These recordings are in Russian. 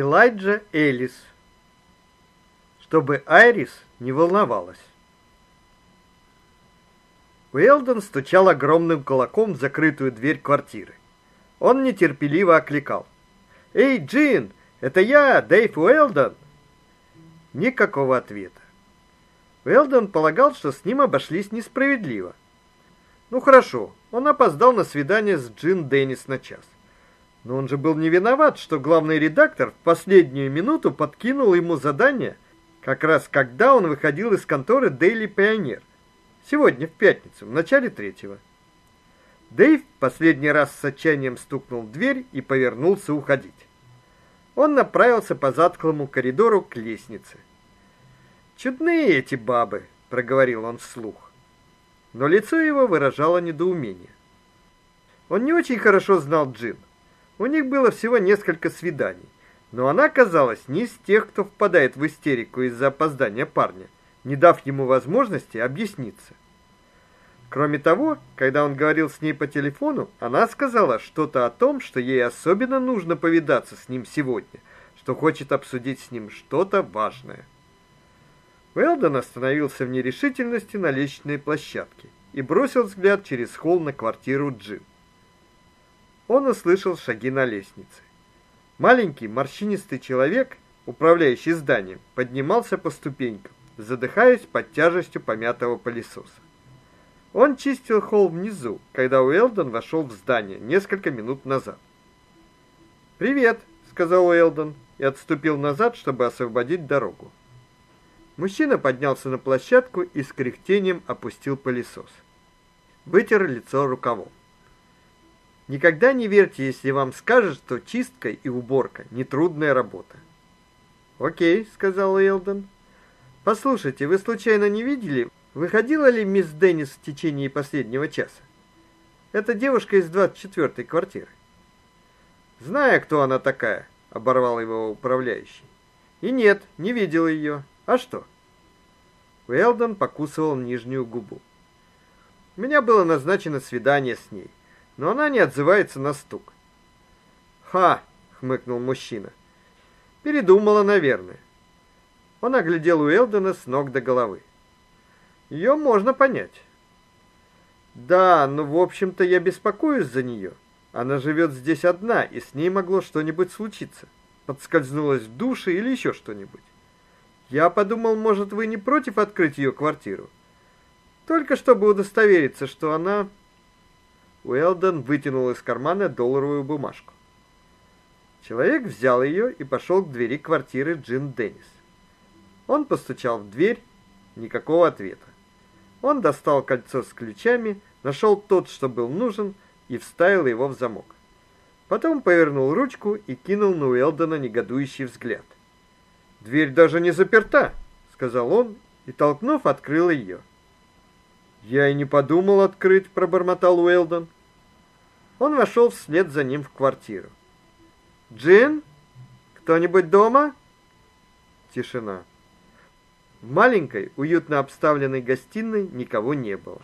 Элайджа Элис. Чтобы Айрис не волновалась. Уэлдон стучал огромным кулаком в закрытую дверь квартиры. Он нетерпеливо окликал: "Эй, Джин, это я, Дэйв Уэлдон". Никакого ответа. Уэлдон полагал, что с ним обошлись несправедливо. Ну хорошо, он опоздал на свидание с Джин Деннис на час. Но он же был не виноват, что главный редактор в последнюю минуту подкинул ему задание, как раз когда он выходил из конторы Daily Pioneer. Сегодня в пятницу, в начале третьего. Дэйв последний раз с отчаянием стукнул в дверь и повернулся уходить. Он направился по затхлому коридору к лестнице. Чудные эти бабы, проговорил он вслух. Но лицо его выражало недоумение. Он не очень хорошо знал Джин. У них было всего несколько свиданий, но она казалась не из тех, кто впадает в истерику из-за опоздания парня, не дав ему возможности объясниться. Кроме того, когда он говорил с ней по телефону, она сказала что-то о том, что ей особенно нужно повидаться с ним сегодня, что хочет обсудить с ним что-то важное. Уэлдон остановился в нерешительности на лестничной площадке и бросил взгляд через холл на квартиру Джим он услышал шаги на лестнице. Маленький морщинистый человек, управляющий зданием, поднимался по ступенькам, задыхаясь под тяжестью помятого пылесоса. Он чистил холл внизу, когда Уэлдон вошел в здание несколько минут назад. "Привет", сказал Уэлдон и отступил назад, чтобы освободить дорогу. Мужчина поднялся на площадку и с кряхтением опустил пылесос. Вытер лицо рукавом. Никогда не верьте, если вам скажут, что чистка и уборка нетрудная работа. "О'кей", сказал Элдон. "Послушайте, вы случайно не видели, выходила ли мисс Деннис в течение последнего часа? Это девушка из 24-й квартиры". "Знаю, кто она такая", оборвал его управляющий. "И нет, не видел ее. А что?" Уэлдон покусывал нижнюю губу. У меня было назначено свидание с ней но она не отзывается на стук. "Ха", хмыкнул мужчина. "Передумала, наверное". Он оглядел Уэлдона с ног до головы. Ее можно понять. Да, но в общем-то я беспокоюсь за нее. Она живет здесь одна, и с ней могло что-нибудь случиться. Подскользнулась в душе или еще что-нибудь. Я подумал, может, вы не против открыть ее квартиру? Только чтобы удостовериться, что она Уэлдон вытянул из кармана долларовую бумажку. Человек взял ее и пошел к двери квартиры Джин Деннис. Он постучал в дверь, никакого ответа. Он достал кольцо с ключами, нашел тот, что был нужен, и вставил его в замок. Потом повернул ручку и кинул на Уэлдона негодующий взгляд. Дверь даже не заперта, сказал он и толкнув, открыл ее. Я и не подумал открыть, пробормотал Уэлдон. Он вошел вслед за ним в квартиру. Джин, кто-нибудь дома? Тишина. В маленькой, уютно обставленной гостиной никого не было.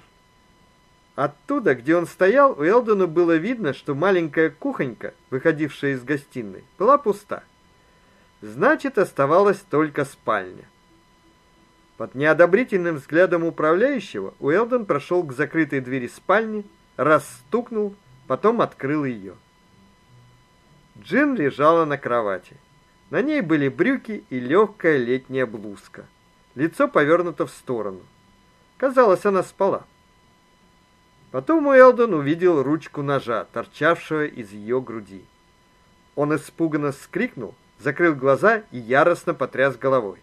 Оттуда, где он стоял, у Элдона было видно, что маленькая кухонька, выходившая из гостиной, была пуста. Значит, оставалась только спальня. Под неодобрительным взглядом управляющего Уэлдон прошел к закрытой двери спальни, раз стукнул, потом открыл ее. Джин лежала на кровати. На ней были брюки и легкая летняя блузка. Лицо повернуто в сторону. Казалось, она спала. Потом Уэлдон увидел ручку ножа, торчавшую из ее груди. Он испуганно вскрикнул, закрыл глаза и яростно потряс головой.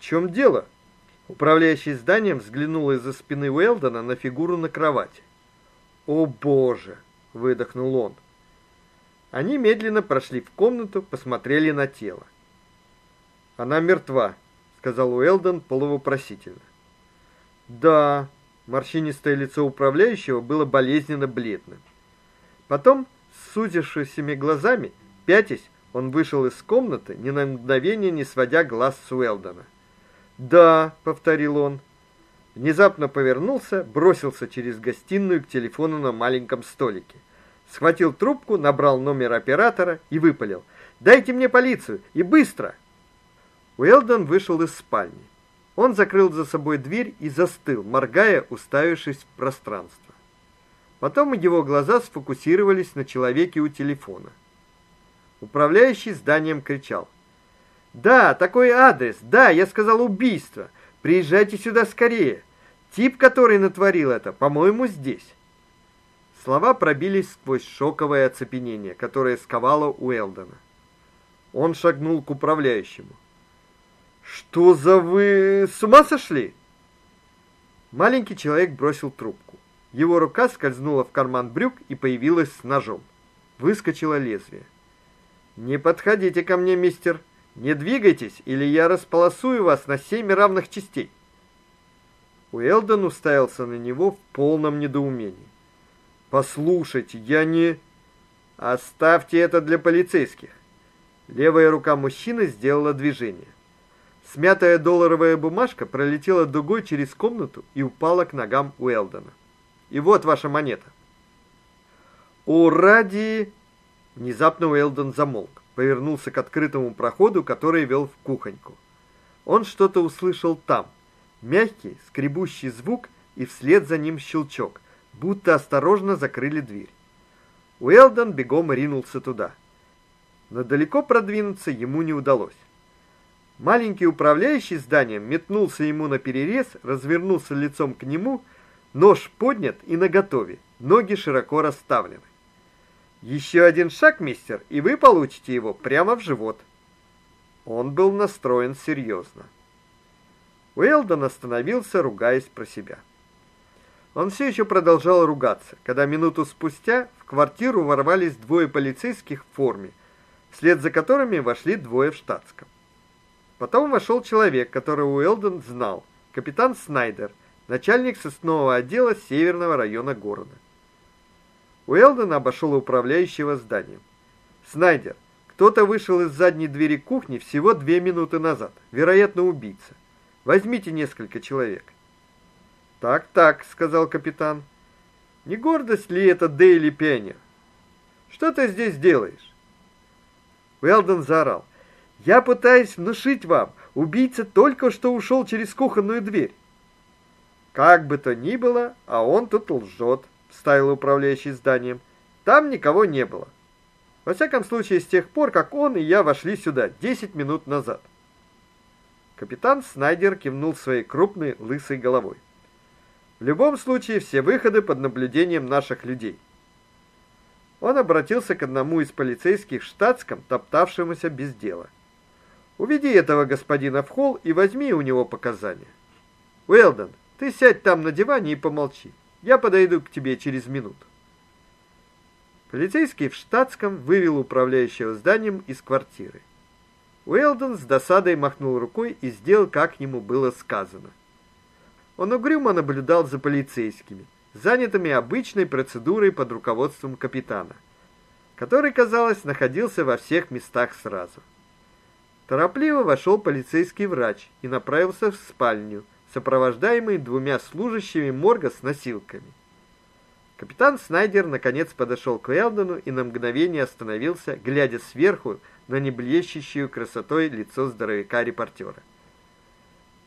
В чем дело? Управляющий зданием взглянул из-за спины Уэлдона на фигуру на кровати. "О, боже", выдохнул он. Они медленно прошли в комнату, посмотрели на тело. "Она мертва", сказал Уэлдон полувопросительно. "Да", морщинистое лицо управляющего было болезненно бледным. Потом, с сузившимися глазами, пятясь, он вышел из комнаты, ни на мгновение не сводя глаз с Уэлдона. "Да", повторил он. Внезапно повернулся, бросился через гостиную к телефону на маленьком столике. Схватил трубку, набрал номер оператора и выпалил: Дайте мне полицию и быстро. Уэлдон вышел из спальни. Он закрыл за собой дверь и застыл, моргая, уставившись в пространство. Потом его глаза сфокусировались на человеке у телефона. Управляющий зданием кричал: "Да, такой адрес. Да, я сказал убийство. Приезжайте сюда скорее. Тип, который натворил это, по-моему, здесь". Слова пробились сквозь шоковое оцепенение, которое сковало Уэлдона. Он шагнул к управляющему. Что за вы с ума сошли? Маленький человек бросил трубку. Его рука скользнула в карман брюк и появилась с ножом. Выскочило лезвие. Не подходите ко мне, мистер. Не двигайтесь, или я располосую вас на семь равных частей. Уэлдон уставился на него в полном недоумении. Послушайте, я не Оставьте это для полицейских. Левая рука мужчины сделала движение. Смятая долларовая бумажка пролетела дугой через комнату и упала к ногам Уэлдона. И вот ваша монета. О, ради Внезапно Уэлдон замолк, повернулся к открытому проходу, который вел в кухоньку. Он что-то услышал там. Мягкий, скребущий звук и вслед за ним щелчок, будто осторожно закрыли дверь. Уэлдон бегом ринулся туда. Но далеко продвинуться ему не удалось. Маленький управляющий зданием метнулся ему на перерез, развернулся лицом к нему, нож поднят и наготове, ноги широко расставлены. Еще один шаг, мистер, и вы получите его прямо в живот. Он был настроен серьезно. Уэлдон остановился, ругаясь про себя. Он все еще продолжал ругаться, когда минуту спустя в квартиру ворвались двое полицейских в форме, вслед за которыми вошли двое в штатском. Потом вошел человек, которого Уэлдон знал, капитан Снайдер, начальник сыскного отдела северного района города. Уэлдон обошел управляющего зданием. Снайдер, кто-то вышел из задней двери кухни всего две минуты назад, вероятно, убийца. Возьмите несколько человек. Так, так, сказал капитан. Не гордость ли это Дейли Пеннер? Что ты здесь делаешь? Уэлдон заорал: я пытаюсь внушить вам, убийца только что ушел через кухонную дверь. Как бы то ни было, а он тут лжет, вставил управляющий зданием. Там никого не было. Во всяком случае, с тех пор, как он и я вошли сюда 10 минут назад. Капитан Снайдер кивнул своей крупной лысой головой. В любом случае, все выходы под наблюдением наших людей. Он обратился к одному из полицейских в штатском, топтавшемуся без дела. Уведи этого господина в холл и возьми у него показания. Уэлдон, ты сядь там на диване и помолчи. Я подойду к тебе через минуту. Полицейский в штатском вывел управляющего зданием из квартиры. Уэлдон с досадой махнул рукой и сделал, как ему было сказано. Он угрюмо наблюдал за полицейскими, занятыми обычной процедурой под руководством капитана, который, казалось, находился во всех местах сразу. Торопливо вошел полицейский врач и направился в спальню, сопровождаемый двумя служащими морга с носилками. Капитан Снайдер наконец подошел к Уэлдону и на мгновение остановился, глядя сверху на неблещущую красотой лицо здоровяка-репортера.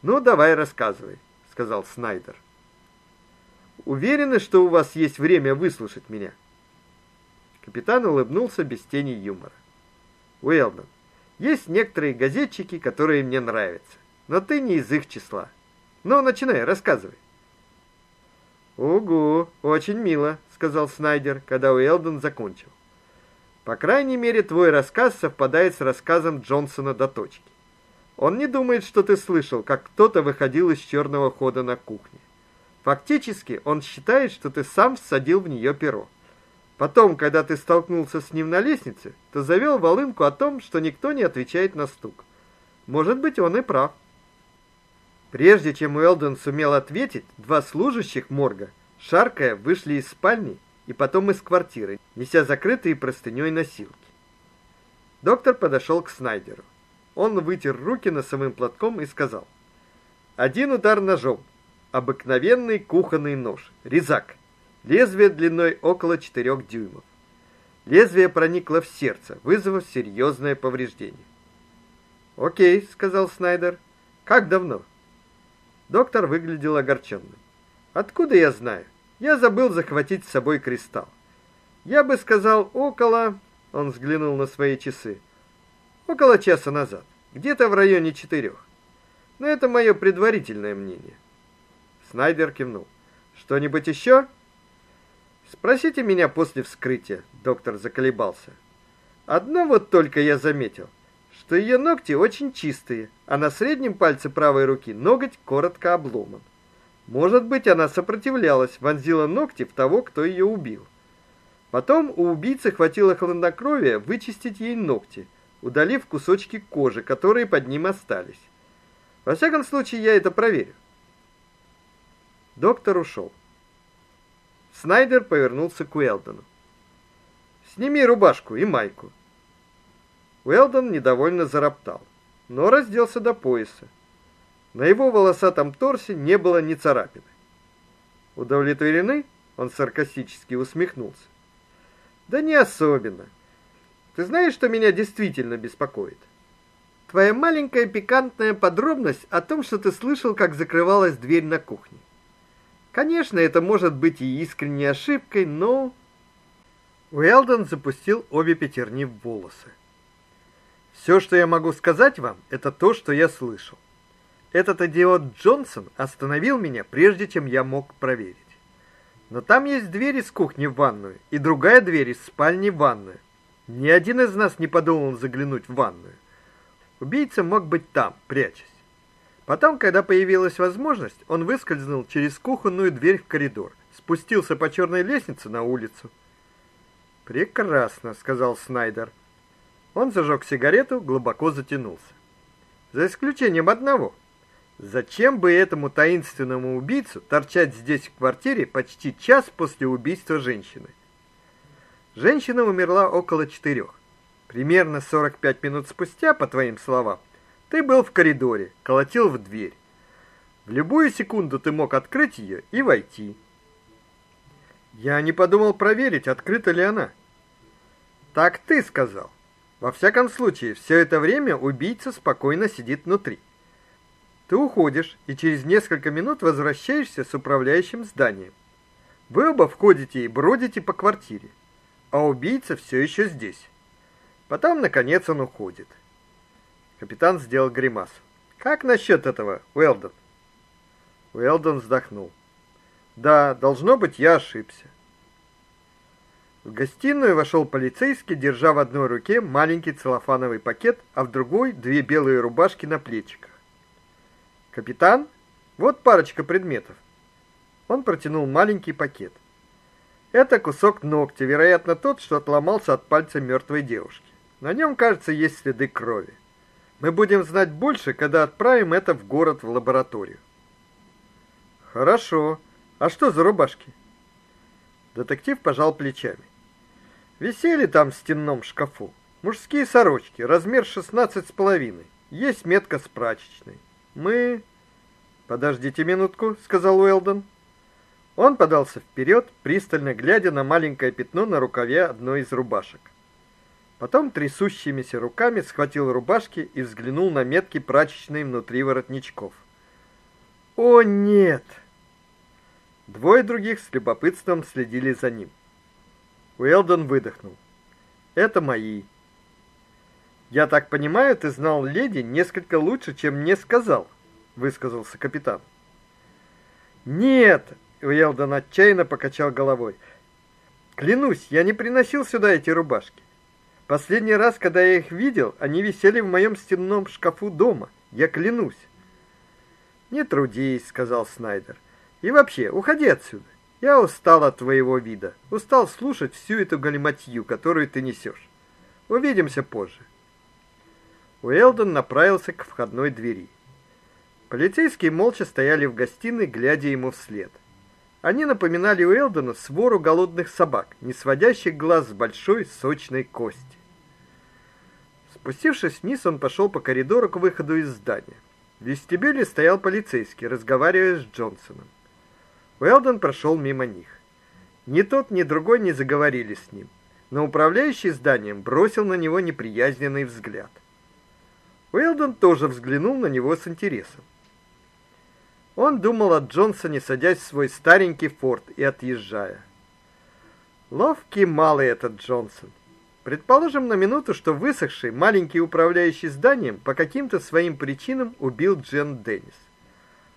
"Ну, давай, рассказывай", сказал Снайдер. "Уверены, что у вас есть время выслушать меня?" Капитан улыбнулся без тени юмора. "Уэлдон, есть некоторые газетчики, которые мне нравятся, но ты не из их числа. Ну, начинай, рассказывай. Ого, очень мило, сказал Снайдер, когда Уэлдон закончил. По крайней мере, твой рассказ совпадает с рассказом Джонсона до точки. Он не думает, что ты слышал, как кто-то выходил из черного хода на кухне. Фактически, он считает, что ты сам всадил в нее перо. Потом, когда ты столкнулся с ним на лестнице, то завел волынку о том, что никто не отвечает на стук. Может быть, он и прав. Прежде чем Уэлдон сумел ответить, два служащих морга, шаркая, вышли из спальни и потом из квартиры, неся закрытые простыней носилки. Доктор подошел к Снайдеру. Он вытер руки носовым платком и сказал: "Один удар ножом, обыкновенный кухонный нож, резак. Лезвие длиной около 4 дюймов. Лезвие проникло в сердце, вызвав серьезное повреждение. "О'кей", сказал Снайдер. "Как давно?" Доктор выглядел огорченным. "Откуда я знаю? Я забыл захватить с собой кристалл. Я бы сказал, около, он взглянул на свои часы. Около часа назад, где-то в районе четырех. Но это мое предварительное мнение. Снайдер кивнул. Что-нибудь еще? Спросите меня после вскрытия, доктор заколебался. Одно вот только я заметил, что ее ногти очень чистые, а на среднем пальце правой руки ноготь коротко обломан. Может быть, она сопротивлялась, вонзила ногти в того, кто ее убил. Потом у убийцы хватило хладнокровия вычистить ей ногти, удалив кусочки кожи, которые под ним остались. Во всяком случае, я это проверю. Доктор ушел. Снайдер повернулся к Уэлдону. Сними рубашку и майку. Уэлдон недовольно зароптал, но разделся до пояса. На его волосатом торсе не было ни царапины. Удовлетворены? Он саркастически усмехнулся. Да не особенно. Ты знаешь, что меня действительно беспокоит? Твоя маленькая пикантная подробность о том, что ты слышал, как закрывалась дверь на кухне. Конечно, это может быть и искренней ошибкой, но Уэлдон запустил обе пятерни в волосы. Все, что я могу сказать вам, это то, что я слышал. Этот идиот Джонсон остановил меня, прежде чем я мог проверить. Но там есть дверь из кухни в ванную и другая дверь из спальни в ванную. Ни один из нас не подумал заглянуть в ванную. Убийца мог быть там, прячась. Потом, когда появилась возможность, он выскользнул через кухонную дверь в коридор, спустился по черной лестнице на улицу. Прекрасно, сказал Снайдер. Он зажег сигарету, глубоко затянулся. За исключением одного. Зачем бы этому таинственному убийцу торчать здесь в квартире почти час после убийства женщины? Женщина умерла около четырех. Примерно 45 минут спустя, по твоим словам, ты был в коридоре, колотил в дверь. В любую секунду ты мог открыть ее и войти. Я не подумал проверить, открыта ли она. Так ты сказал. Во всяком случае, все это время убийца спокойно сидит внутри. Ты уходишь и через несколько минут возвращаешься с управляющим зданием. Вы оба входите и бродите по квартире, а убийца все еще здесь. Потом наконец он уходит. Капитан сделал гримасу. Как насчет этого, Уэлдон? Уэлдон вздохнул. Да, должно быть, я ошибся. В гостиную вошел полицейский, держа в одной руке маленький целлофановый пакет, а в другой две белые рубашки на плечиках. Капитан, вот парочка предметов. Он протянул маленький пакет. Это кусок ногтя, вероятно, тот, что отломался от пальца мертвой девушки. На нем, кажется, есть следы крови. Мы будем знать больше, когда отправим это в город в лабораторию. Хорошо. А что за рубашки? Детектив пожал плечами. Висели там в стенном шкафу. Мужские сорочки, размер шестнадцать с половиной. Есть метка с прачечной. Мы Подождите минутку, сказал Уэлдон. Он подался вперед, пристально глядя на маленькое пятно на рукаве одной из рубашек. Потом трясущимися руками схватил рубашки и взглянул на метки прачечной внутри воротничков. О, нет. Двое других с любопытством следили за ним. Уэлдон выдохнул. Это мои. Я так понимаю, ты знал леди несколько лучше, чем мне сказал, высказался капитан. Нет, Уэлдон отчаянно покачал головой. Клянусь, я не приносил сюда эти рубашки. Последний раз, когда я их видел, они висели в моем стенном шкафу дома. Я клянусь. Не трудись, сказал Снайдер. И вообще, уходи отсюда. Я устал от твоего вида. Устал слушать всю эту галиматью, которую ты несешь. Увидимся позже. Уэлдон направился к входной двери. Полицейские молча стояли в гостиной, глядя ему вслед. Они напоминали Уэлдону свору голодных собак, не сводящих глаз с большой сочной кости. Спустившись вниз, он пошел по коридору к выходу из здания. В вестибюле стоял полицейский, разговаривая с Джонсоном. Уэлдон прошел мимо них. Ни тот, ни другой не заговорили с ним, но управляющий зданием бросил на него неприязненный взгляд. Уэлдон тоже взглянул на него с интересом. Он думал о Джонсоне, садясь в свой старенький форт и отъезжая. Ловкий малый этот Джонсон. Предположим на минуту, что высохший маленький управляющий зданием по каким-то своим причинам убил Джен Деннис.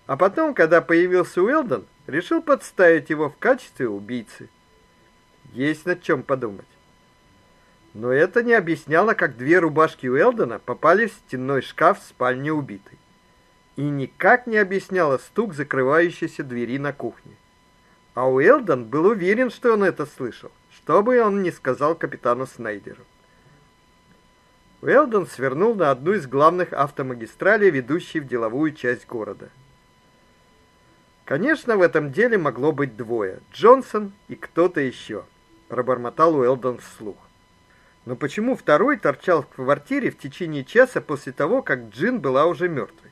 А потом, когда появился Уэлдон, решил подставить его в качестве убийцы. Есть над чем подумать. Но это не объясняло, как две рубашки Уэлдона попали в стенной шкаф в спальне убитой. И никак не объясняло стук закрывающейся двери на кухне. А Уэлдон был уверен, что он это слышал, что бы он ни сказал капитану Снайдеру. Уэлдон свернул на одну из главных автомагистралей, ведущей в деловую часть города. Конечно, в этом деле могло быть двое: Джонсон и кто-то еще, пробормотал Уэлдон вслух. Но почему второй торчал в квартире в течение часа после того, как Джин была уже мертвой?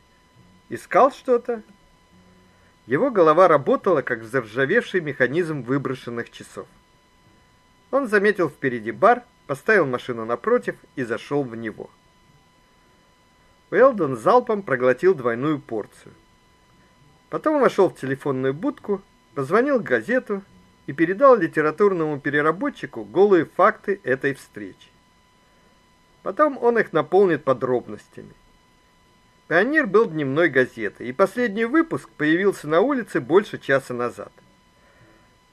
Искал что-то? Его голова работала как заржавевший механизм выброшенных часов. Он заметил впереди бар, поставил машину напротив и зашел в него. Уэлдон залпом проглотил двойную порцию. Потом вошел в телефонную будку, позвонил в газету и передал литературному переработчику голые факты этой встречи. Потом он их наполнит подробностями. Пионер был дневной газетой, и последний выпуск появился на улице больше часа назад.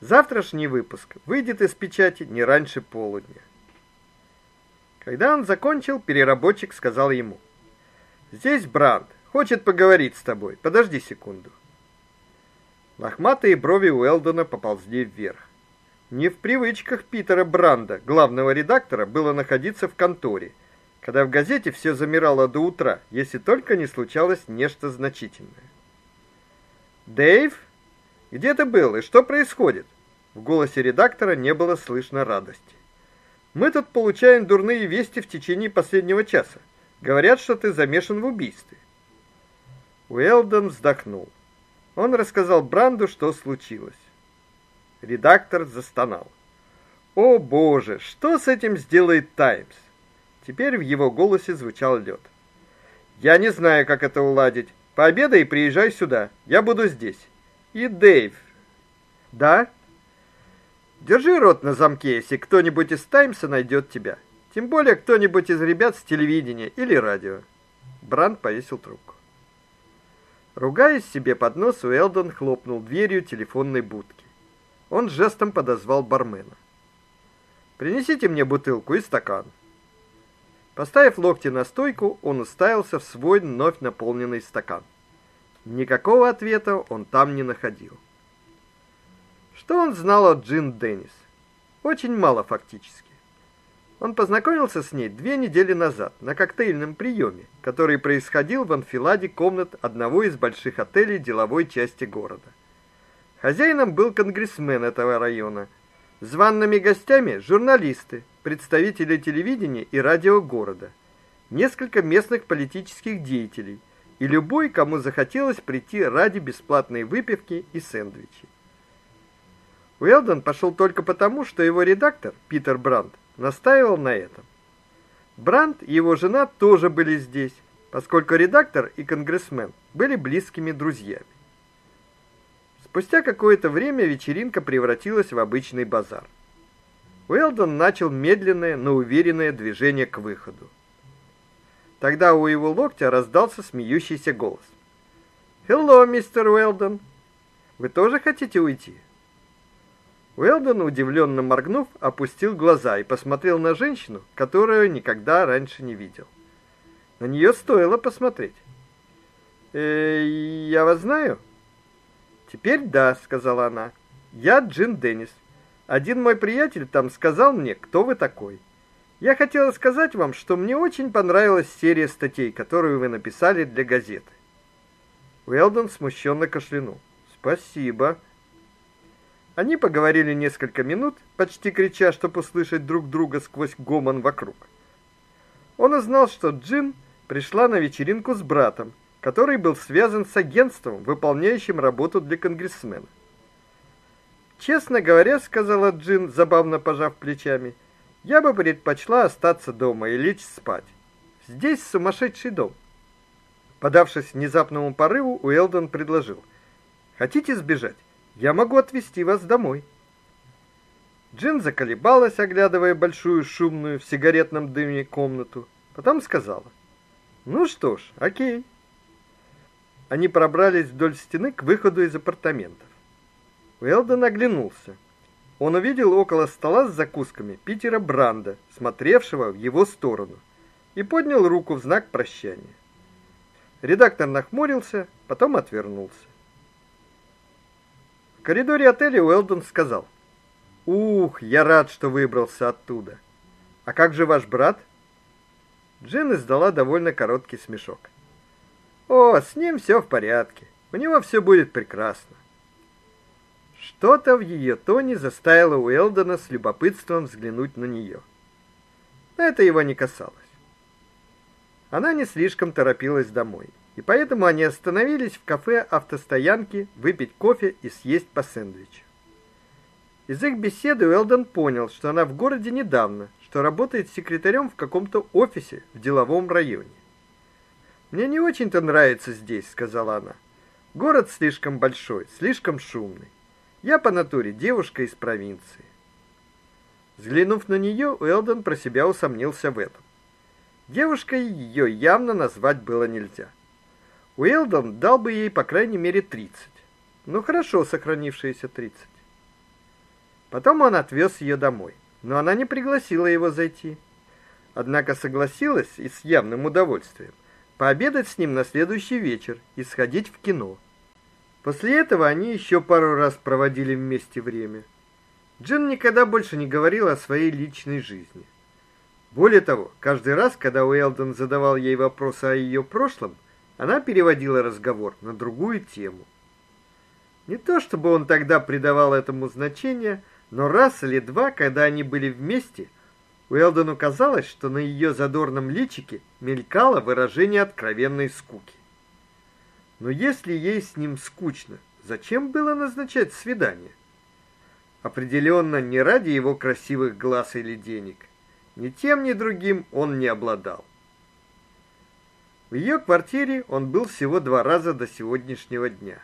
Завтрашний выпуск выйдет из печати не раньше полудня. Когда он закончил, переработчик сказал ему: "Здесь Бранд, хочет поговорить с тобой. Подожди секунду". Лохматые брови Уэлдона поползли вверх. Не в привычках Питера Бранда, главного редактора, было находиться в конторе когда в газете все замирало до утра, если только не случалось нечто значительное. Дэйв, где ты был и что происходит? В голосе редактора не было слышно радости. Мы тут получаем дурные вести в течение последнего часа. Говорят, что ты замешан в убийстве. Уэлдон вздохнул. Он рассказал Бранду, что случилось. Редактор застонал. О, боже, что с этим сделает Таймс? Теперь в его голосе звучал лед. Я не знаю, как это уладить. Пообедай и приезжай сюда. Я буду здесь. И Дэйв. Да? Держи рот на замке, если кто-нибудь из Таймса найдет тебя. Тем более кто-нибудь из ребят с телевидения или радио. Бранд повесил трубку. Ругаясь себе под нос, Уэлдон хлопнул дверью телефонной будки. Он жестом подозвал бармена. Принесите мне бутылку и стакан. Поставив локти на стойку, он уставился в свой вновь наполненный стакан. Никакого ответа он там не находил. Что он знал о Джин Деннис? Очень мало фактически. Он познакомился с ней две недели назад на коктейльном приеме, который происходил в анфиладе комнат одного из больших отелей деловой части города. Хозяином был конгрессмен этого района. Званными гостями журналисты, представители телевидения и радио города, несколько местных политических деятелей и любой, кому захотелось прийти ради бесплатной выпивки и сэндвичей. Уэлдон пошел только потому, что его редактор, Питер Брандт, настаивал на этом. Брандт и его жена тоже были здесь, поскольку редактор и конгрессмен были близкими друзьями. Спустя какое-то время вечеринка превратилась в обычный базар. Уэлдон начал медленное, но уверенное движение к выходу. Тогда у его локтя раздался смеющийся голос. "Hello, мистер Уэлдон. Вы тоже хотите уйти?" Уэлдон, удивленно моргнув, опустил глаза и посмотрел на женщину, которую никогда раньше не видел. На нее стоило посмотреть. «Э, я вас знаю?» «Теперь да», — сказала она. «Я Джин Деннис. Один мой приятель там сказал мне, кто вы такой. Я хотела сказать вам, что мне очень понравилась серия статей, которую вы написали для газеты. Уэлдон смущенно кашлянул. Спасибо. Они поговорили несколько минут, почти крича, чтобы услышать друг друга сквозь гомон вокруг. Он узнал, что Джин пришла на вечеринку с братом, который был связан с агентством, выполняющим работу для конгрессмена. Честно говоря, сказала Джин, забавно пожав плечами, Я бы предпочла остаться дома и лечь спать. Здесь сумасшедший дом. Подавшись внезапному порыву, Уэлдон предложил: "Хотите сбежать? Я могу отвезти вас домой". Джин заколебалась, оглядывая большую шумную в сигаретном дыме комнату, потом сказала: "Ну что ж, о'кей". Они пробрались вдоль стены к выходу из апартаментов. Уэлдон оглянулся. Он увидел около стола с закусками Питера Бранда, смотревшего в его сторону, и поднял руку в знак прощания. Редактор нахмурился, потом отвернулся. В коридоре отеля Уэлдон сказал: "Ух, я рад, что выбрался оттуда. А как же ваш брат?" Джин издала довольно короткий смешок. "О, с ним все в порядке. У него все будет прекрасно". Что-то в ее тоне заставило Уэлдона с любопытством взглянуть на нее. Но это его не касалось. Она не слишком торопилась домой, и поэтому они остановились в кафе автостоянки выпить кофе и съесть по сэндвичу. Из их беседы Уэлдон понял, что она в городе недавно, что работает секретарем в каком-то офисе в деловом районе. Мне не очень-то нравится здесь, сказала она. Город слишком большой, слишком шумный. Я по натуре девушка из провинции. Взглянув на нее, Уэлдон про себя усомнился в этом. Девушкой ее явно назвать было нельзя. Уэлдон дал бы ей по крайней мере 30. Ну хорошо, сохранившиеся 30. Потом он отвез ее домой, но она не пригласила его зайти. Однако согласилась и с явным удовольствием пообедать с ним на следующий вечер и сходить в кино. После этого они еще пару раз проводили вместе время. Джин никогда больше не говорила о своей личной жизни. Более того, каждый раз, когда Уэлдон задавал ей вопросы о ее прошлом, она переводила разговор на другую тему. Не то чтобы он тогда придавал этому значение, но раз или два, когда они были вместе, Уэлдону казалось, что на ее задорном личике мелькало выражение откровенной скуки. Но если ей с ним скучно, зачем было назначать свидание? Определенно не ради его красивых глаз или денег. Ни тем, ни другим он не обладал. В ее квартире он был всего два раза до сегодняшнего дня.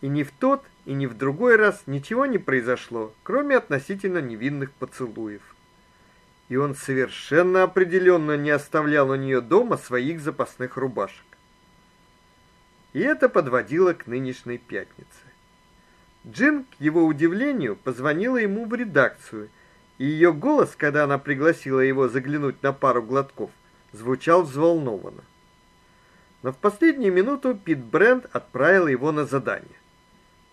И ни в тот, и ни в другой раз ничего не произошло, кроме относительно невинных поцелуев. И он совершенно определенно не оставлял у нее дома своих запасных рубашек. И это подводило к нынешней пятнице. Джин, к его удивлению, позвонила ему в редакцию и ее голос, когда она пригласила его заглянуть на пару глотков, звучал взволнованно. Но в последнюю минуту Пит Брент отправил его на задание.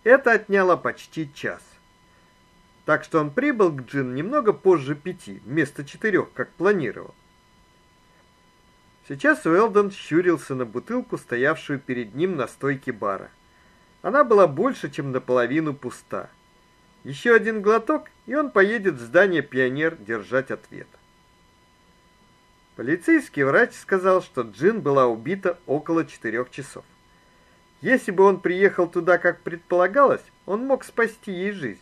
Это отняло почти час. Так что он прибыл к Джин немного позже пяти, вместо четырех, как планировал. Сейчас Уэлдон щурился на бутылку, стоявшую перед ним на стойке бара. Она была больше, чем наполовину пуста. Еще один глоток, и он поедет в здание Пионер держать ответ. Полицейский врач сказал, что Джин была убита около четырех часов. Если бы он приехал туда, как предполагалось, он мог спасти ей жизнь.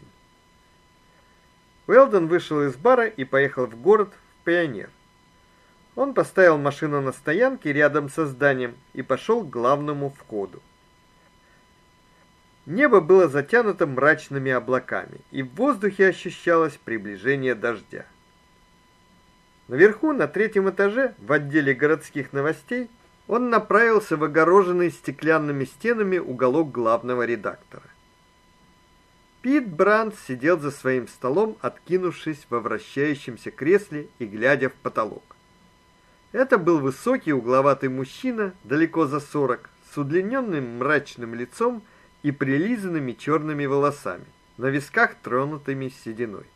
Уэлдон вышел из бара и поехал в город в Пионер. Он поставил машину на стоянке рядом со зданием и пошел к главному входу. Небо было затянуто мрачными облаками, и в воздухе ощущалось приближение дождя. Наверху, на третьем этаже, в отделе городских новостей, он направился в огороженный стеклянными стенами уголок главного редактора. Пит Бранд сидел за своим столом, откинувшись во вращающемся кресле и глядя в потолок. Это был высокий угловатый мужчина, далеко за сорок, с удлиненным мрачным лицом и прилизанными черными волосами, на висках тронутыми сединой.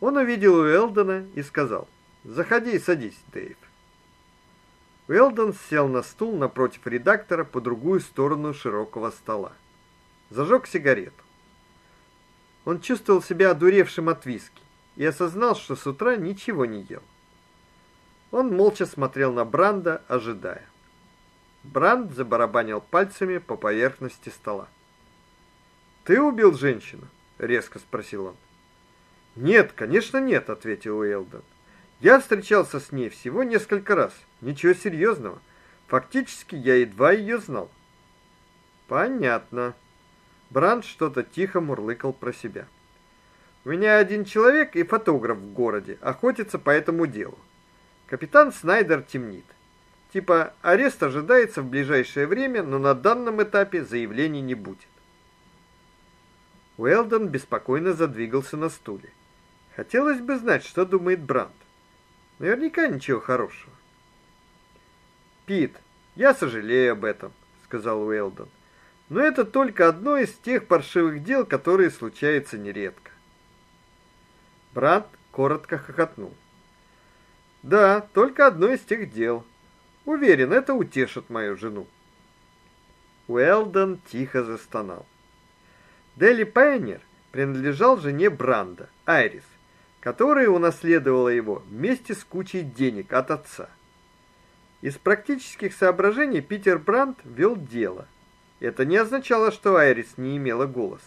Он увидел Уэлдона и сказал: "Заходи и садись, Дэйв". Уэлдон сел на стул напротив редактора по другую сторону широкого стола. Зажег сигарету. Он чувствовал себя одуревшим от виски и осознал, что с утра ничего не ел. Он молча смотрел на Бранда, ожидая. Бранд забарабанил пальцами по поверхности стола. Ты убил женщину? резко спросил он. Нет, конечно, нет, ответил Уэлдон. Я встречался с ней всего несколько раз. Ничего серьезного. Фактически я едва ее знал. Понятно. Бранд что-то тихо мурлыкал про себя. У меня один человек и фотограф в городе охотится по этому делу. Капитан Снайдер темнит. Типа арест ожидается в ближайшее время, но на данном этапе заявлений не будет. Уэлдон беспокойно задвигался на стуле. Хотелось бы знать, что думает Бранд. Наверняка ничего хорошего. Пит, я сожалею об этом, сказал Уэлдон. Но это только одно из тех паршивых дел, которые случаются нередко. Бранд коротко хохотнул. Да, только одно из тех дел. Уверен, это утешит мою жену. Уэлдон тихо застонал. Дели Пайнер принадлежал жене Бранда, Айрис, которая унаследовала его вместе с кучей денег от отца. Из практических соображений Питер Бранд вел дело. Это не означало, что Айрис не имела голоса.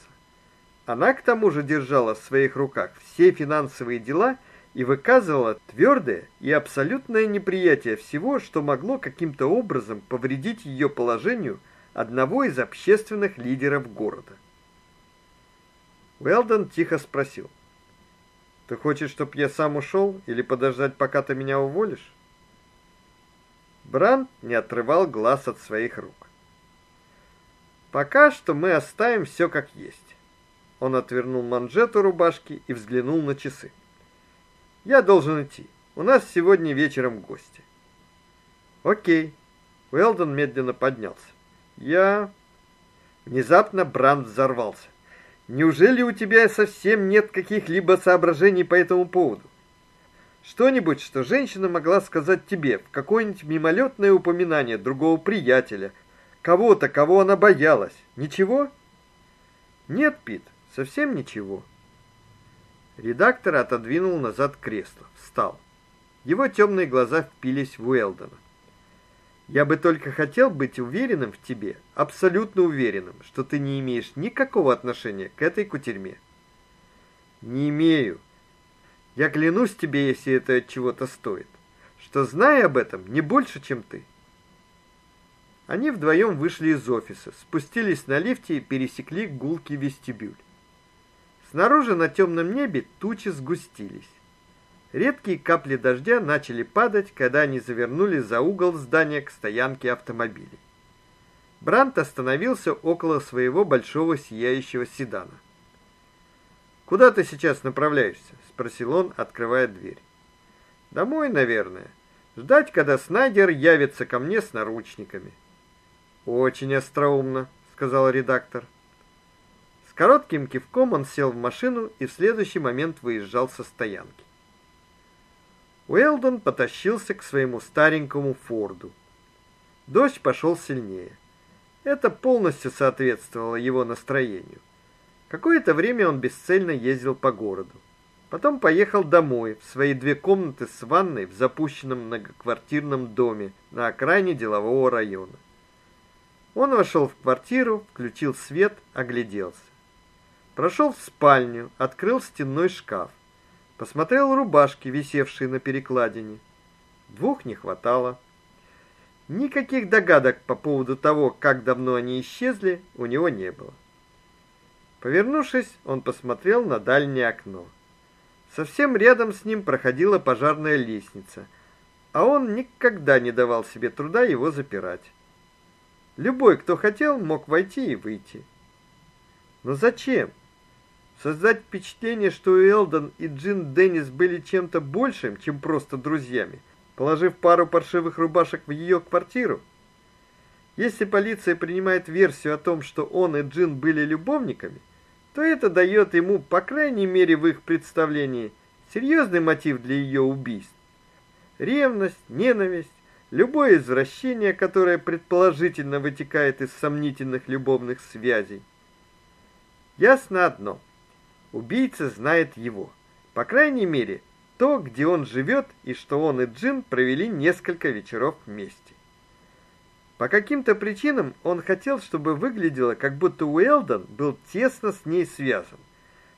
Она к тому же держала в своих руках все финансовые дела и выказывала твердое и абсолютное неприятие всего, что могло каким-то образом повредить ее положению одного из общественных лидеров города. Уэлдон тихо спросил: "Ты хочешь, чтобы я сам ушел или подождать, пока ты меня уволишь?" Бранд не отрывал глаз от своих рук. Пока что мы оставим все как есть. Он отвернул манжету рубашки и взглянул на часы. Я должен идти. У нас сегодня вечером гости. О'кей. Уэлдон медленно поднялся. Я внезапно Бранд взорвался. Неужели у тебя совсем нет каких-либо соображений по этому поводу? Что-нибудь, что женщина могла сказать тебе какое-нибудь мимолетное упоминание другого приятеля, кого-то, кого она боялась. Ничего? Нет, Пит, совсем ничего. Редактор отодвинул назад кресло, встал. Его темные глаза впились в Уэлдона. Я бы только хотел быть уверенным в тебе, абсолютно уверенным, что ты не имеешь никакого отношения к этой кутерьме. Не имею. Я клянусь тебе, если это от чего-то стоит, что знаю об этом не больше, чем ты. Они вдвоем вышли из офиса, спустились на лифте и пересекли гулкий вестибюль. Снаружи на темном небе тучи сгустились. Редкие капли дождя начали падать, когда они завернули за угол здания к стоянке автомобилей. Брант остановился около своего большого сияющего седана. Куда ты сейчас направляешься? спросил он, открывая дверь. Домой, наверное. Ждать, когда Снайдер явится ко мне с наручниками. Очень остроумно, сказал редактор. С коротким кивком он сел в машину и в следующий момент выезжал со стоянки. Уэлдон потащился к своему старенькому Форду. Дождь пошел сильнее. Это полностью соответствовало его настроению. Какое-то время он бесцельно ездил по городу. Потом поехал домой, в свои две комнаты с ванной в запущенном многоквартирном доме на окраине делового района. Он вошел в квартиру, включил свет, огляделся. Прошел в спальню, открыл стенной шкаф. Посмотрел рубашки, висевшие на перекладине. Двух не хватало. Никаких догадок по поводу того, как давно они исчезли, у него не было. Повернувшись, он посмотрел на дальнее окно. Совсем рядом с ним проходила пожарная лестница, а он никогда не давал себе труда его запирать. Любой, кто хотел, мог войти и выйти. Но зачем? Создать впечатление, что Элдон и Джин Деннис были чем-то большим, чем просто друзьями, положив пару паршивых рубашек в ее квартиру? Если полиция принимает версию о том, что он и Джин были любовниками, то это дает ему, по крайней мере, в их представлении, серьезный мотив для ее убийств. Ревность, ненависть, любое извращение, которое предположительно вытекает из сомнительных любовных связей. Ясно одно – Убийца знает его. По крайней мере, то, где он живет и что он и Джин провели несколько вечеров вместе. По каким-то причинам он хотел, чтобы выглядело, как будто Уэлдон был тесно с ней связан.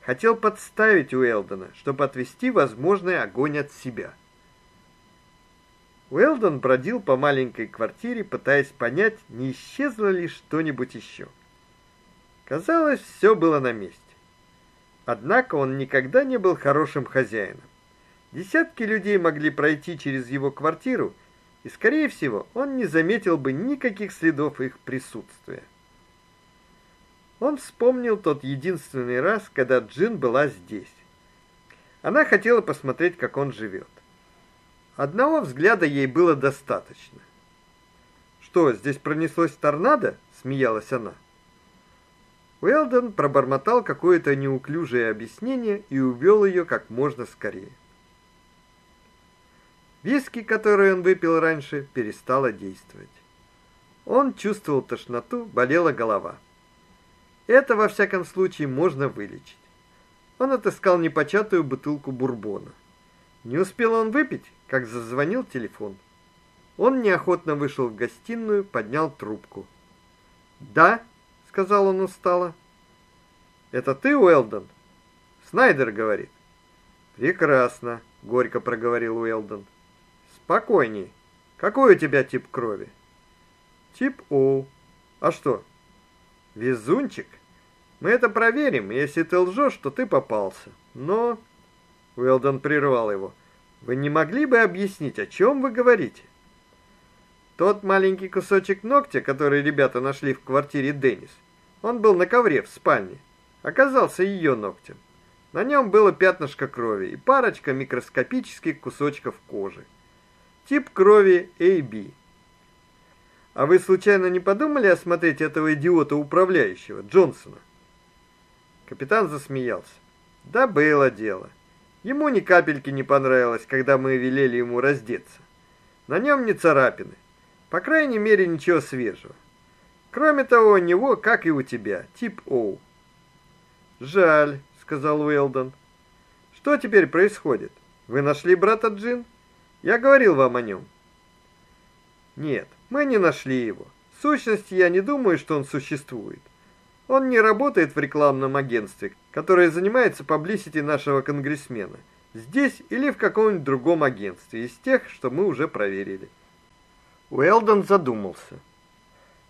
хотел подставить Уэлдона, чтобы отвести возможный огонь от себя. Уэлдон бродил по маленькой квартире, пытаясь понять, не исчезло ли что-нибудь еще. Казалось, все было на месте. Однако он никогда не был хорошим хозяином. Десятки людей могли пройти через его квартиру, и скорее всего, он не заметил бы никаких следов их присутствия. Он вспомнил тот единственный раз, когда Джин была здесь. Она хотела посмотреть, как он живет. Одного взгляда ей было достаточно. Что, здесь пронеслось торнадо? смеялась она. Уэлдон пробормотал какое-то неуклюжее объяснение и увел ее как можно скорее. Виски, который он выпил раньше, перестало действовать. Он чувствовал тошноту, болела голова. Это во всяком случае можно вылечить. Он отыскал непочатую бутылку бурбона. Не успел он выпить, как зазвонил телефон. Он неохотно вышел в гостиную, поднял трубку. "Да", сказал он устало. "Это ты, Уэлдон?" Снайдер говорит. "Прекрасно", горько проговорил Уэлдон. "Спокойней. Какой у тебя тип крови?" "Тип О. А что?" "Везунчик. Мы это проверим. Если ты лжешь, то ты попался. Но Уэлдон прервал его. Вы не могли бы объяснить, о чем вы говорите? Тот маленький кусочек ногтя, который ребята нашли в квартире Денис, он был на ковре в спальне, оказался ее ногтем. На нем было пятнышко крови и парочка микроскопических кусочков кожи. Тип крови AB. А вы случайно не подумали осмотреть этого идиота управляющего, Джонсона? Капитан засмеялся. Да было дело. Ему ни капельки не понравилось, когда мы велели ему раздеться. На нем не царапины. По крайней мере, ничего свежего. Кроме того, у него, как и у тебя, тип О. Жаль, сказал Уэлдон. Что теперь происходит? Вы нашли брата Джин? Я говорил вам о нем. Нет, мы не нашли его. В сущности, я не думаю, что он существует. Он не работает в рекламном агентстве, которое занимается публисити нашего конгрессмена. Здесь или в каком-нибудь другом агентстве из тех, что мы уже проверили. Уэлдон задумался.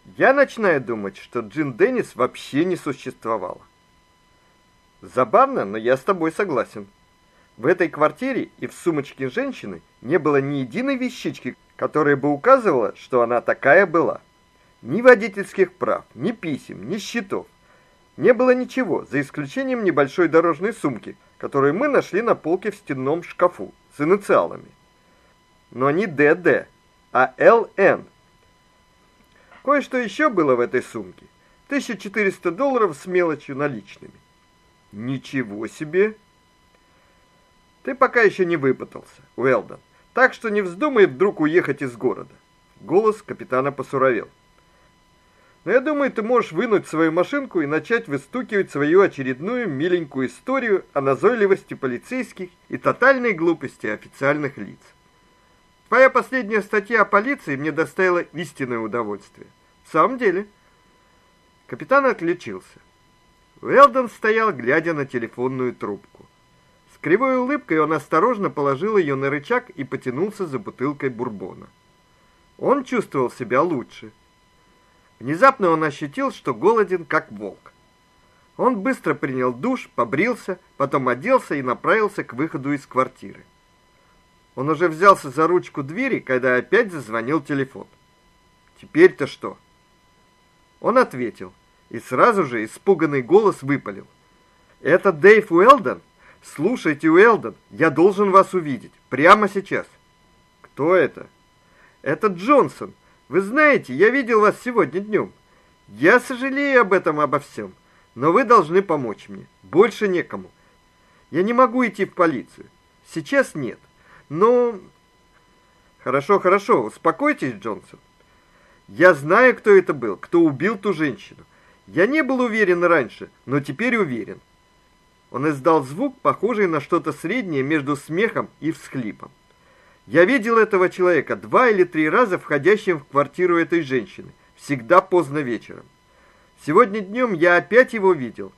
Я начинаю думать, что Джин Деннис вообще не существовала. Забавно, но я с тобой согласен. В этой квартире и в сумочке женщины не было ни единой вещички, которая бы указывала, что она такая была. Ни водительских прав, ни писем, ни счетов. Не было ничего, за исключением небольшой дорожной сумки, которую мы нашли на полке в стенном шкафу с инициалами. Но не ДД, а ЛН. Кое-что еще было в этой сумке. 1400 долларов с мелочью наличными. Ничего себе. Ты пока еще не выпутался, Уэлдон. Так что не вздумай вдруг уехать из города. Голос капитана посуровел. Но я думаю, ты можешь вынуть свою машинку и начать выстукивать свою очередную миленькую историю о назойливости полицейских и тотальной глупости официальных лиц. Твоя последняя статья о полиции мне доставила истинное удовольствие. В самом деле. Капитан отключился. Уэлдон стоял, глядя на телефонную трубку. С кривой улыбкой он осторожно положил ее на рычаг и потянулся за бутылкой бурбона. Он чувствовал себя лучше. Внезапно он ощутил, что голоден как волк. Он быстро принял душ, побрился, потом оделся и направился к выходу из квартиры. Он уже взялся за ручку двери, когда опять зазвонил телефон. Теперь-то что? Он ответил, и сразу же испуганный голос выпалил: "Это Дэйв Уэлдон? Слушайте, Уэлдон, я должен вас увидеть прямо сейчас". "Кто это?" "Это Джонсон. Вы знаете, я видел вас сегодня днем. Я сожалею об этом обо всем, но вы должны помочь мне. Больше некому. Я не могу идти в полицию. Сейчас нет. Но Хорошо, хорошо, успокойтесь, Джонсон. Я знаю, кто это был, кто убил ту женщину. Я не был уверен раньше, но теперь уверен. Он издал звук, похожий на что-то среднее между смехом и всхлипом. Я видел этого человека два или три раза входящим в квартиру этой женщины, всегда поздно вечером. Сегодня днем я опять его видел.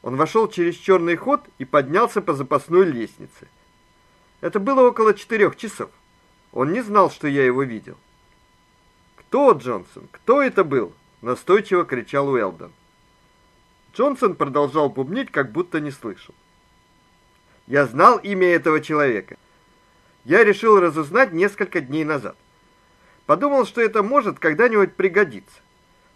Он вошел через черный ход и поднялся по запасной лестнице. Это было около четырех часов. Он не знал, что я его видел. "Кто, Джонсон? Кто это был?" настойчиво кричал Уэлдон. Джонсон продолжал бубнить, как будто не слышал. Я знал имя этого человека. Я решил разузнать несколько дней назад. Подумал, что это может когда-нибудь пригодиться.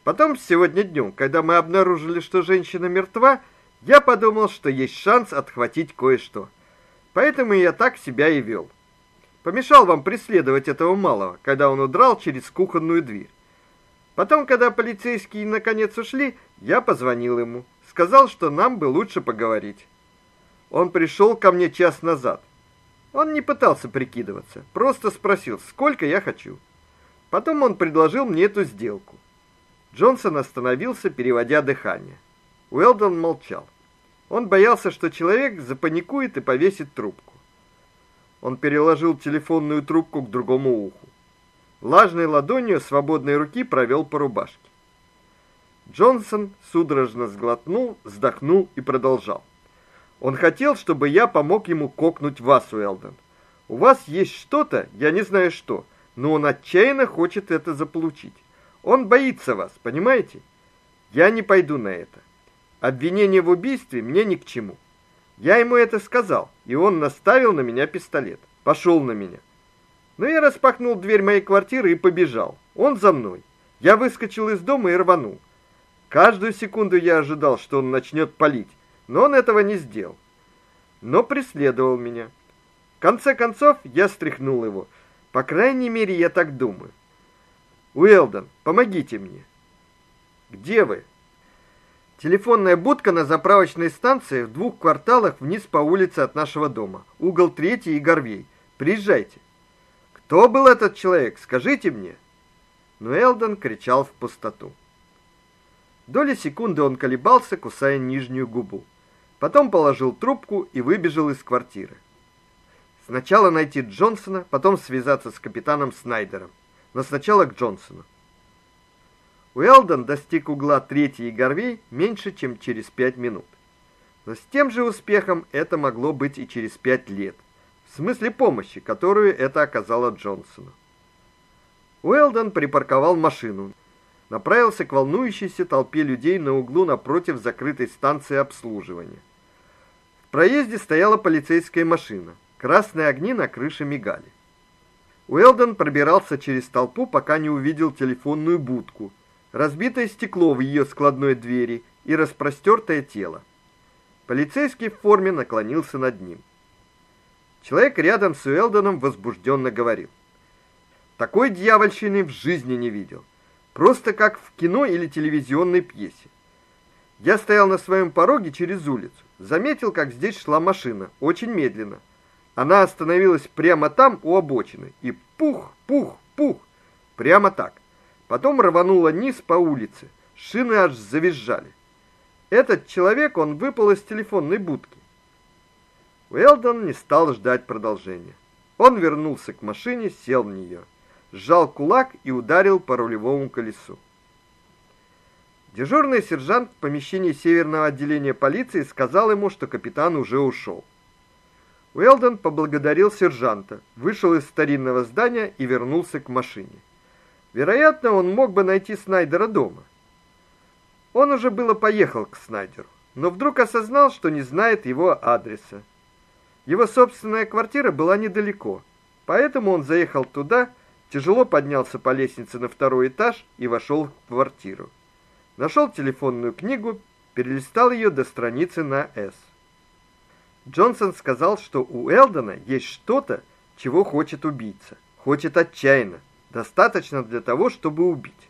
Потом сегодня днем, когда мы обнаружили, что женщина мертва, я подумал, что есть шанс отхватить кое-что. Поэтому я так себя и вел. Помешал вам преследовать этого малого, когда он удрал через кухонную дверь. Потом, когда полицейские наконец ушли, я позвонил ему, сказал, что нам бы лучше поговорить. Он пришел ко мне час назад. Он не пытался прикидываться, просто спросил, сколько я хочу. Потом он предложил мне эту сделку. Джонсон остановился, переводя дыхание. Уэлдон молчал. Он боялся, что человек запаникует и повесит трубку. Он переложил телефонную трубку к другому уху. Влажной ладонью свободной руки провел по рубашке. Джонсон судорожно сглотнул, вздохнул и продолжал. Он хотел, чтобы я помог ему кокнуть вас, Уэлдон. У вас есть что-то, я не знаю что, но он отчаянно хочет это заполучить. Он боится вас, понимаете? Я не пойду на это. Обвинение в убийстве мне ни к чему. Я ему это сказал, и он наставил на меня пистолет. Пошел на меня. Но я распахнул дверь моей квартиры и побежал. Он за мной. Я выскочил из дома и рванул. Каждую секунду я ожидал, что он начнет палить, но он этого не сделал. Но преследовал меня. В конце концов, я стряхнул его. По крайней мере, я так думаю. Уэлдон, помогите мне. Где вы? Телефонная будка на заправочной станции в двух кварталах вниз по улице от нашего дома. Угол третий и Горвей. Приезжайте. Кто был этот человек? Скажите мне. Но Элдон кричал в пустоту. Доли секунды он колебался, кусая нижнюю губу. Потом положил трубку и выбежал из квартиры. Сначала найти Джонсона, потом связаться с капитаном Снайдером. Но сначала к Джонсону. Уэлдон достиг угла третьей Горвей меньше, чем через пять минут. Но с тем же успехом это могло быть и через пять лет, в смысле помощи, которую это оказало Джонсону. Уэлдон припарковал машину, направился к волнующейся толпе людей на углу напротив закрытой станции обслуживания. В проезде стояла полицейская машина. Красные огни на крыше мигали. Уэлдон пробирался через толпу, пока не увидел телефонную будку, разбитое стекло в ее складной двери и распростертое тело. Полицейский в форме наклонился над ним. Человек рядом с Уэлдоном возбужденно говорил: "Такой дьявольщины в жизни не видел, просто как в кино или телевизионной пьесе. Я стоял на своем пороге через улицу, заметил, как здесь шла машина, очень медленно. Она остановилась прямо там у обочины и пух, пух, пух, прямо так. Потом рванула вниз по улице. Шины аж завизжали. Этот человек, он выпал из телефонной будки. Уэлдон не стал ждать продолжения. Он вернулся к машине, сел в нее, сжал кулак и ударил по рулевому колесу. Дежурный сержант в помещении северного отделения полиции сказал ему, что капитан уже ушел. Уэлдон поблагодарил сержанта, вышел из старинного здания и вернулся к машине. Вероятно, он мог бы найти Снайдера дома. Он уже было поехал к Снайдеру, но вдруг осознал, что не знает его адреса. Его собственная квартира была недалеко, поэтому он заехал туда, тяжело поднялся по лестнице на второй этаж и вошел в квартиру. Нашел телефонную книгу, перелистал ее до страницы на С. Джонсон сказал, что у Элдона есть что-то, чего хочет убийца. Хочет отчаянно достаточно для того, чтобы убить.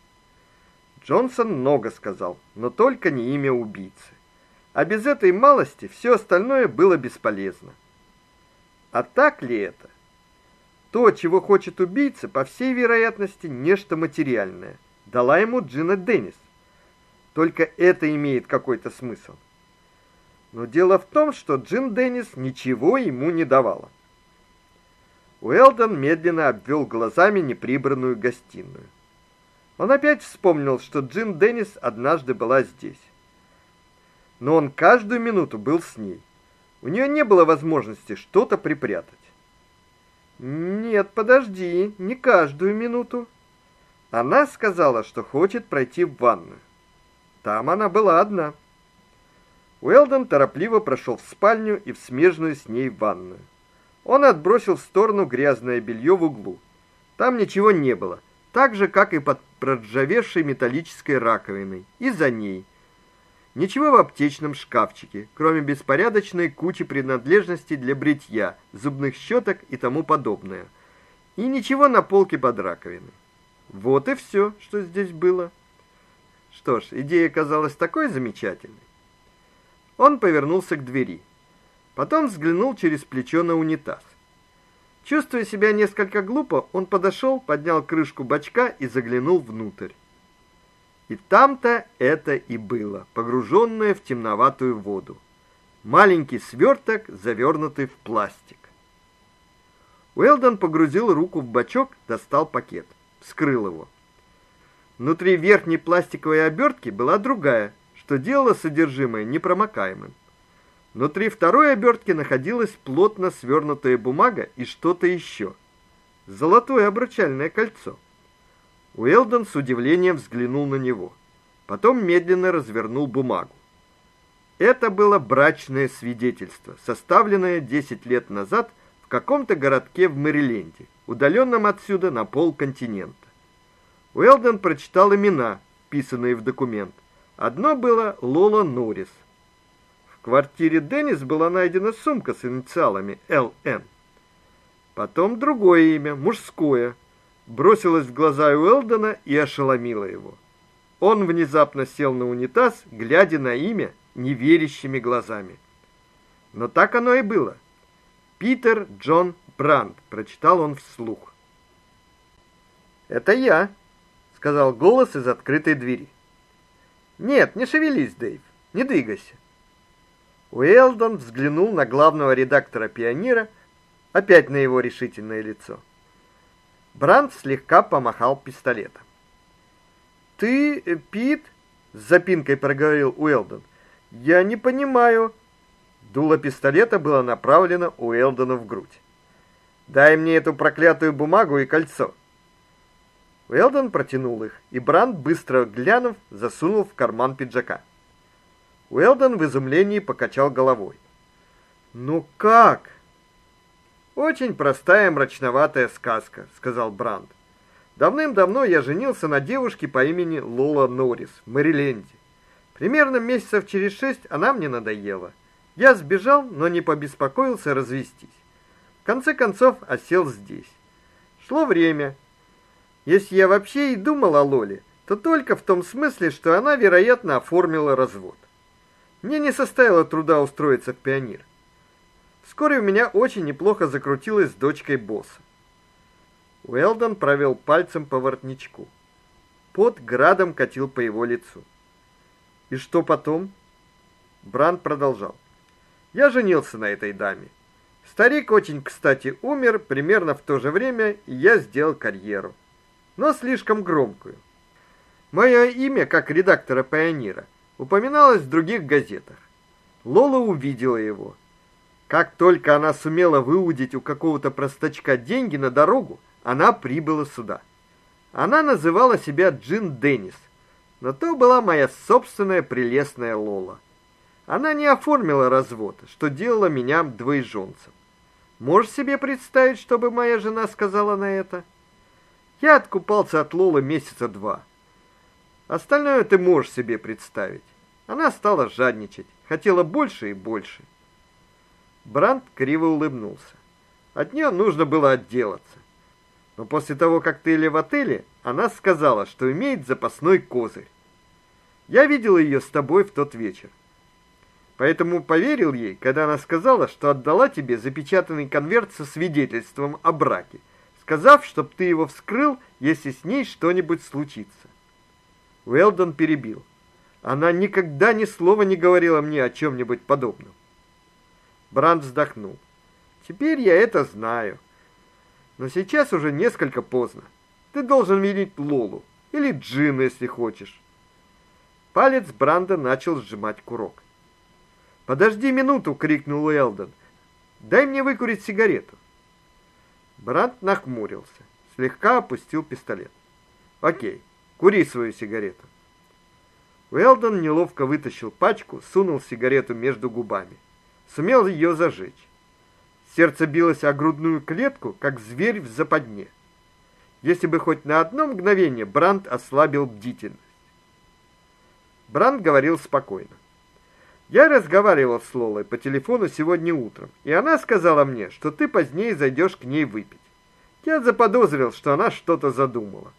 Джонсон много сказал, но только не имя убийцы. А без этой малости все остальное было бесполезно. А так ли это? То, чего хочет убийца, по всей вероятности, нечто материальное. Дала ему Джина Деннис. Только это имеет какой-то смысл. Но дело в том, что Джин Деннис ничего ему не давала. Уэлдон медленно обвел глазами неприбранную гостиную. Он опять вспомнил, что Джин Деннис однажды была здесь. но он каждую минуту был с ней. У нее не было возможности что-то припрятать. Нет, подожди, не каждую минуту. Она сказала, что хочет пройти в ванную. Там она была одна. Уэлдон торопливо прошел в спальню и в смежную с ней ванную. Он отбросил в сторону грязное белье в углу. Там ничего не было, так же как и под проржавевшей металлической раковиной, и за ней. Ничего в аптечном шкафчике, кроме беспорядочной кучи принадлежностей для бритья, зубных щеток и тому подобное. И ничего на полке под раковиной. Вот и все, что здесь было. Что ж, идея казалась такой замечательной. Он повернулся к двери. Потом взглянул через плечо на унитаз. Чувствуя себя несколько глупо, он подошел, поднял крышку бачка и заглянул внутрь. И там-то это и было, погруженное в темноватую воду. Маленький сверток, завернутый в пластик. Уэлдон погрузил руку в бачок, достал пакет, вскрыл его. Внутри верхней пластиковой обертки была другая, что делало содержимое непромокаемым. Внутри второй обертки находилась плотно свернутая бумага и что-то еще. Золотое обручальное кольцо. Уэлдон с удивлением взглянул на него. Потом медленно развернул бумагу. Это было брачное свидетельство, составленное 10 лет назад в каком-то городке в Мэриленде, удаленном отсюда на полконтинента. Уэлдон прочитал имена, вписанные в документ. Одно было Лола Норрис. Квартире Деннис была найдена сумка с инициалами ЛН. Потом другое имя, мужское, бросилось в глаза Уэлдона и ошеломило его. Он внезапно сел на унитаз, глядя на имя неверящими глазами. Но так оно и было. Питер Джон Бранд, прочитал он вслух. Это я, сказал голос из открытой двери. Нет, не шевелись, Дэйв. Не двигайся. Уэлдон взглянул на главного редактора Пионера, опять на его решительное лицо. Бранд слегка помахал пистолетом. Ты, э, Пит, с запинкой проговорил Уэлдон. Я не понимаю. Дуло пистолета было направлено Уэлдону в грудь. Дай мне эту проклятую бумагу и кольцо. Уэлдон протянул их, и Бранд, быстро глянув, засунул в карман пиджака. Уэлдон в изумлении покачал головой. "Ну как?" "Очень простая мрачноватая сказка", сказал Бранд. "Давным-давно я женился на девушке по имени Лола Норрис в Мэриленде. Примерно месяцев через шесть она мне надоела. Я сбежал, но не побеспокоился развестись. В конце концов осел здесь. Шло время, если я вообще и думал о Лоле, то только в том смысле, что она, вероятно, оформила развод. Мне не составило труда устроиться в Пионер. Вскоре у меня очень неплохо закрутилось с дочкой босса. Уэлдон провел пальцем по воротничку. Пот градом катил по его лицу. И что потом? Бранд продолжал. Я женился на этой даме. Старик очень, кстати, умер примерно в то же время, и я сделал карьеру но слишком громкую. Мое имя, как редактора Пионера, упоминалось в других газетах. Лола увидела его. Как только она сумела выудить у какого-то простачка деньги на дорогу, она прибыла сюда. Она называла себя Джин Деннис, но то была моя собственная прелестная Лола. Она не оформила развод, что делало меня двоеженцем. Можешь себе представить, что бы моя жена сказала на это? Я откупался от Лолы месяца два. Остальное ты можешь себе представить. Она стала жадничать, хотела больше и больше. Бранд криво улыбнулся. От нее нужно было отделаться. Но после того, как ты были в отеле, она сказала, что имеет запасной козырь. Я видел ее с тобой в тот вечер. Поэтому поверил ей, когда она сказала, что отдала тебе запечатанный конверт со свидетельством о браке сказав, чтоб ты его вскрыл, если с ней что-нибудь случится. Уэлдон перебил. Она никогда ни слова не говорила мне о чем нибудь подобном. Бранд вздохнул. Теперь я это знаю. Но сейчас уже несколько поздно. Ты должен видеть Лолу или Джина, если хочешь. Палец Бранда начал сжимать курок. "Подожди минуту", крикнул Уэлдон. "Дай мне выкурить сигарету". Брат нахмурился, слегка опустил пистолет. "О'кей, кури свою сигарету". Уэлдон неловко вытащил пачку, сунул сигарету между губами. Сумел ее зажечь. Сердце билось о грудную клетку, как зверь в западне. Если бы хоть на одно мгновение Бранд ослабил бдительность. Бранд говорил спокойно. Я разговаривал с Лолой по телефону сегодня утром, и она сказала мне, что ты позднее зайдешь к ней выпить. Я заподозрил, что она что-то задумала.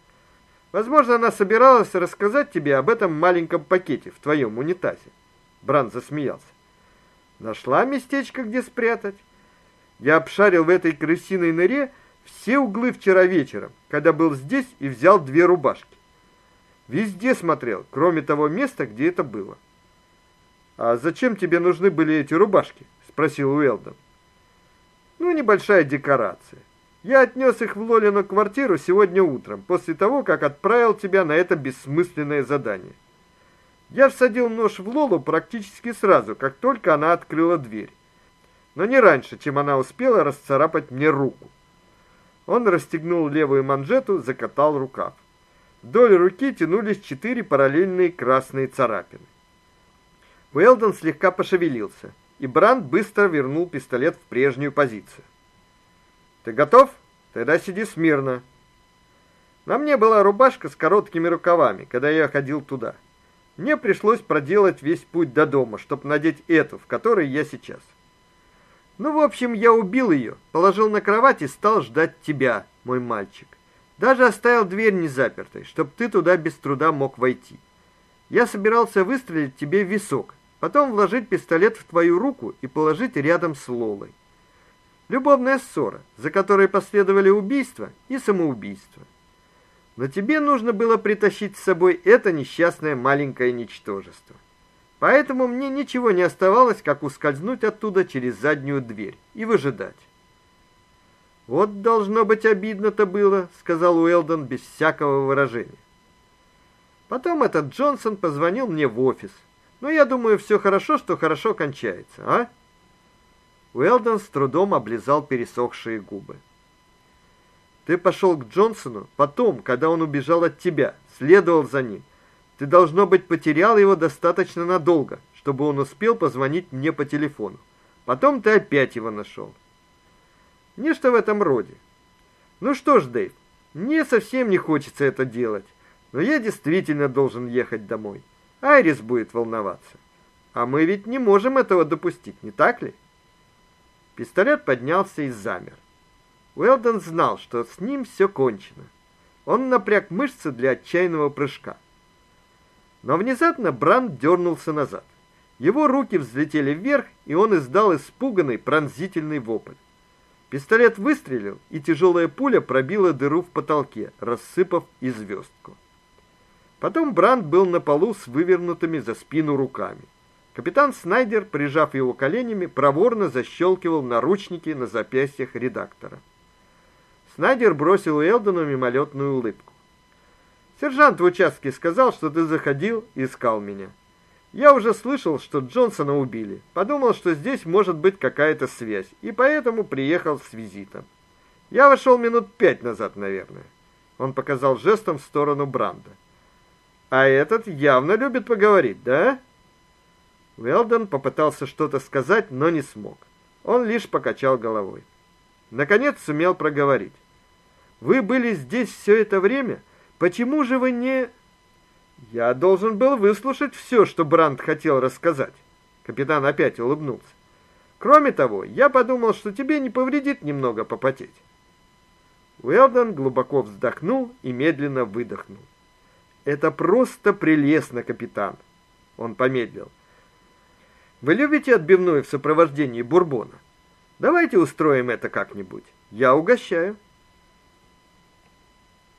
Возможно, она собиралась рассказать тебе об этом маленьком пакете в твоем унитазе. Бранд засмеялся. Нашла местечко, где спрятать. Я обшарил в этой крысиной норе все углы вчера вечером, когда был здесь и взял две рубашки. Везде смотрел, кроме того места, где это было. А зачем тебе нужны были эти рубашки? спросил Уэлдон. Ну, небольшая декорация. Я отнес их в Лолину квартиру сегодня утром, после того, как отправил тебя на это бессмысленное задание. Я всадил нож в Лолу практически сразу, как только она открыла дверь. Но не раньше, чем она успела расцарапать мне руку. Он расстегнул левую манжету, закатал рукав. Вдоль руки тянулись четыре параллельные красные царапины. Уэлдон слегка пошевелился, и Бранд быстро вернул пистолет в прежнюю позицию. Ты готов? Тогда сиди смирно. На мне была рубашка с короткими рукавами, когда я ходил туда. Мне пришлось проделать весь путь до дома, чтобы надеть эту, в которой я сейчас. Ну, в общем, я убил ее, положил на кровать и стал ждать тебя, мой мальчик. Даже оставил дверь не запертой, чтобы ты туда без труда мог войти. Я собирался выстрелить тебе в висок, потом вложить пистолет в твою руку и положить рядом с Лолой. Любовная ссора, за которой последовали убийство и самоубийство. Но тебе нужно было притащить с собой это несчастное маленькое ничтожество. Поэтому мне ничего не оставалось, как ускользнуть оттуда через заднюю дверь и выжидать. Вот должно быть обидно-то было, сказал Уэлдон без всякого выражения. Потом этот Джонсон позвонил мне в офис. Но я думаю, все хорошо, что хорошо кончается, а? Уэлдон с трудом облизал пересохшие губы. Ты пошел к Джонсону потом, когда он убежал от тебя, следовал за ним. Ты должно быть потерял его достаточно надолго, чтобы он успел позвонить мне по телефону. Потом ты опять его нашел. Нечто в этом роде. Ну что ж, Дэйв, мне совсем не хочется это делать, но я действительно должен ехать домой. Айрис будет волноваться. А мы ведь не можем этого допустить, не так ли? Пистолет поднялся и замер. Уэлдон знал, что с ним все кончено. Он напряг мышцы для отчаянного прыжка. Но внезапно Бранд дернулся назад. Его руки взлетели вверх, и он издал испуганный пронзительный вопль. Пистолет выстрелил, и тяжелая пуля пробила дыру в потолке, рассыпав и. Потом Бранд был на полу с вывернутыми за спину руками. Капитан Снайдер, прижав его коленями, проворно защелкивал наручники на запястьях редактора. Снайдер бросил Элдону мимолетную улыбку. Сержант в участке сказал, что ты заходил и искал меня. Я уже слышал, что Джонсона убили. Подумал, что здесь может быть какая-то связь, и поэтому приехал с визитом. Я вошел минут пять назад, наверное. Он показал жестом в сторону Бранда. А этот явно любит поговорить, да? Уэлдон попытался что-то сказать, но не смог. Он лишь покачал головой. Наконец сумел проговорить. Вы были здесь все это время? Почему же вы не Я должен был выслушать все, что Бранд хотел рассказать. Капитан опять улыбнулся. Кроме того, я подумал, что тебе не повредит немного попотеть. Уэлдон глубоко вздохнул и медленно выдохнул. Это просто прелестно, капитан. Он помедлил. Вы любите отбивную в сопровождении бурбона? Давайте устроим это как-нибудь. Я угощаю.